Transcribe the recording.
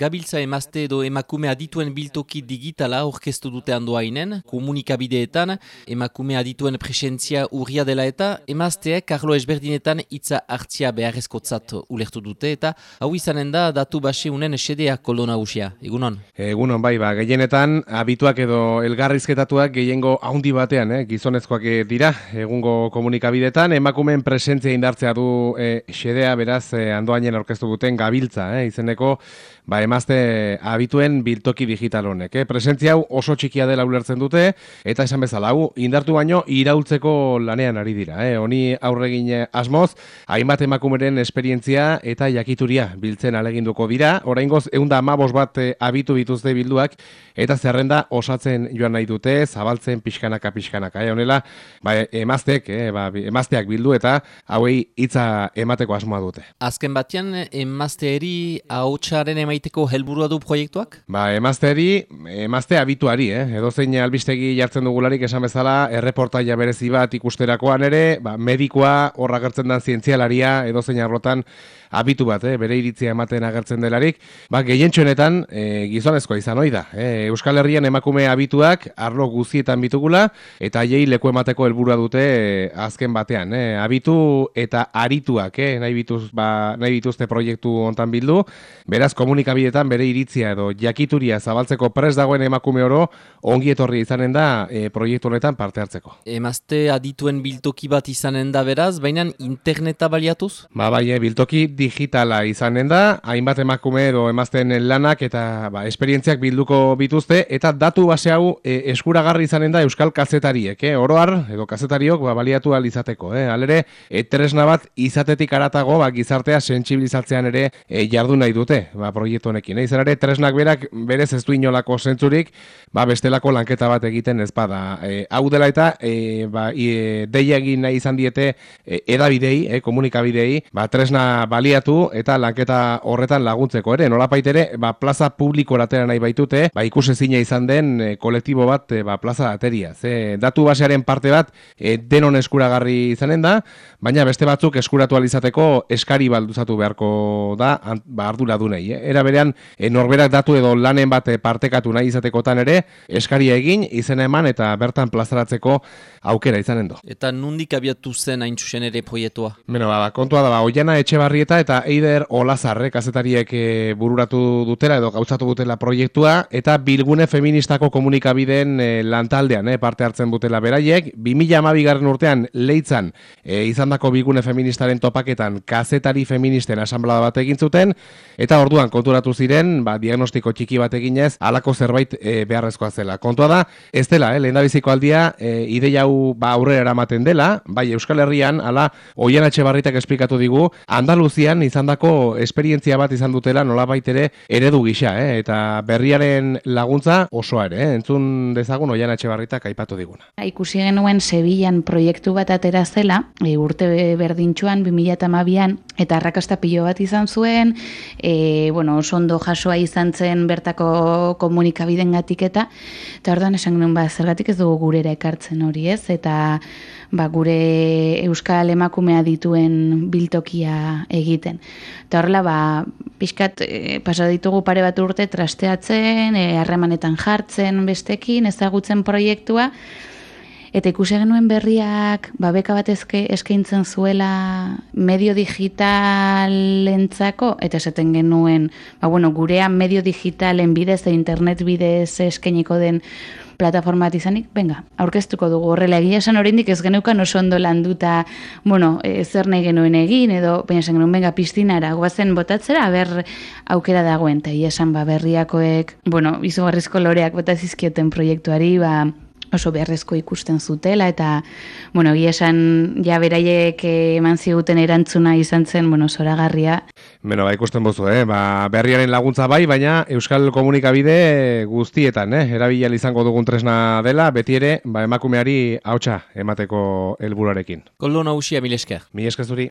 Gabiltza emazte edo emakume adituen biltoki digitala orkestu dute handoainen, komunikabideetan, emakume adituen presentzia urria dela eta emazteek Karlo Esberdinetan hitza hartzia beharrezkotzat ulertu dute eta hau izanen da datu base unen esedea kolona usia. Egunon? Egunon, bai, ba, gehienetan abituak edo elgarrizketatuak gehiengo haundi batean, eh, gizonezkoak dira, egungo komunikabideetan, emakumeen presentzia indartzea du eh, xedea beraz eh, andoainen orkestu duten gabiltza, eh, izeneko ba, emazte abituen biltoki digital honek. Eh? Presentzia hau oso txikia dela ulertzen dute, eta esan bezala, hau indartu baino iraultzeko lanean ari dira. Eh? Honi aurregin asmoz, hainbat emakumeren esperientzia eta jakituria biltzen aleginduko dira. Oraingoz eunda amabos bat eh, abitu bituzte bilduak, eta zerrenda osatzen joan nahi dute, zabaltzen pixkanaka pixkanaka. Eh? Honela, ba, emazteak, eh? ba, emazteak bildu eta hauei hitza emateko asmoa dute. Azken batean, emazteeri hautsaren emaiteko helburua du proiektuak? Ba, emazteari, emazte habituari, eh? edo zein albistegi jartzen dugularik esan bezala, erreportaia berezi bat ikusterakoan ere, ba, medikoa horra gertzen den zientzialaria, edo zein arlotan abitu bat, eh? bere iritzia ematen agertzen delarik, ba, gehientxoenetan e, gizonezkoa izan hoi da. Eh? Euskal Herrian emakume abituak arlo guzietan bitugula, eta jei leku emateko helburua dute e, azken batean. Eh? Abitu eta arituak, eh? nahi, bituz, ba, nahi bituzte proiektu hontan bildu, beraz komunikabidetan bere iritzia edo jakituria zabaltzeko pres dagoen emakume oro, ongi etorri izanen da e, proiektu honetan parte hartzeko. Emazte adituen biltoki bat izanen da beraz, baina interneta baliatuz? Ba, bai, biltoki digitala izanen da, hainbat emakume edo emazten lanak eta ba, esperientziak bilduko bituzte, eta datu base hau e, eskuragarri izanen da Euskal Kazetariek, eh? oroar, edo kazetariok ba, baliatu izateko. Eh? Alere, e, tresna bat izatetik aratago ba, gizartea sentsibilizatzean ere e, jardu nahi dute ba, proiektu honekin. Eh? Izan ere, tresnak berak berez ez du inolako zentzurik, ba, bestelako lanketa bat egiten ez bada. E, hau dela eta, e, ba, e, deia egin nahi izan diete e, edabidei, e, komunikabidei, ba, tresna bali baliatu eta lanketa horretan laguntzeko ere. Nolapait ere, ba, plaza publiko eratera nahi baitute, ba, ikusezina izan den e, kolektibo bat e, ba, plaza ateria. Ze, datu basearen parte bat e, denon eskuragarri izanen da, baina beste batzuk eskuratu alizateko eskari balduzatu beharko da ba, ardura du nahi. Eh? Era berean, e, norberak datu edo lanen bat partekatu nahi izatekotan ere, eskaria egin, izena eman eta bertan plazaratzeko aukera izanen do. Eta nundik abiatu zen hain ere proiektua? Beno, ba, ba, kontua da, ba, oiana etxe barrieta eta Eider Olazarre kazetariek e, bururatu dutela edo gauzatu dutela proiektua eta bilgune feministako komunikabideen e, lantaldean e, parte hartzen dutela beraiek 2012 garren urtean leitzan e, izandako bilgune feministaren topaketan kazetari feministen asamblea bat egin zuten eta orduan konturatu ziren ba, diagnostiko txiki bat eginez halako zerbait e, beharrezkoa zela. Kontua da, ez dela, eh, lehen aldia e, ideia hau ba, aurrera eramaten dela, bai Euskal Herrian, ala, oian atxe barritak esplikatu digu, Andaluzia izan izandako esperientzia bat izan dutela nolabait ere eredu gisa, eh? eta berriaren laguntza osoa ere, eh? entzun dezagun oian barritak aipatu diguna. Ikusi genuen Sevillan proiektu bat atera zela, e, urte berdintxuan, 2008an, eta arrakasta pilo bat izan zuen, e, bueno, oso ondo jasoa izan zen bertako komunikabiden gatik eta, eta orduan esan genuen, ba, zergatik ez dugu gurera ekartzen hori ez, eta ba, gure euskal emakumea dituen biltokia egiten. Eta horrela, ba, pixkat e, pasa ditugu pare bat urte trasteatzen, e, harremanetan jartzen bestekin, ezagutzen proiektua, Eta ikusi genuen berriak, ba, beka bat ezke, eskaintzen zuela medio digitalentzako, eta esaten genuen, ba, bueno, gurean medio digitalen bidez, internet bidez eskainiko den plataforma bat izanik, venga, aurkeztuko dugu. Horrela egia esan oraindik ez geneukan oso ondo landuta, bueno, e, zer nahi genuen egin, edo, baina esan genuen, venga, piztinara, guazen botatzera, ber aukera dagoen, eta esan, ba, berriakoek, bueno, izugarrizko loreak botazizkioten proiektuari, ba, oso beharrezko ikusten zutela eta bueno, gi esan ja beraiek eman ziguten erantzuna izan zen, bueno, zoragarria. Beno, ba, ikusten bozu, eh? ba, berriaren laguntza bai, baina Euskal Komunikabide guztietan, eh? erabilial izango dugun tresna dela, beti ere, ba, emakumeari hautsa emateko helburarekin. Koldo nausia, milesker. Milesker zuri.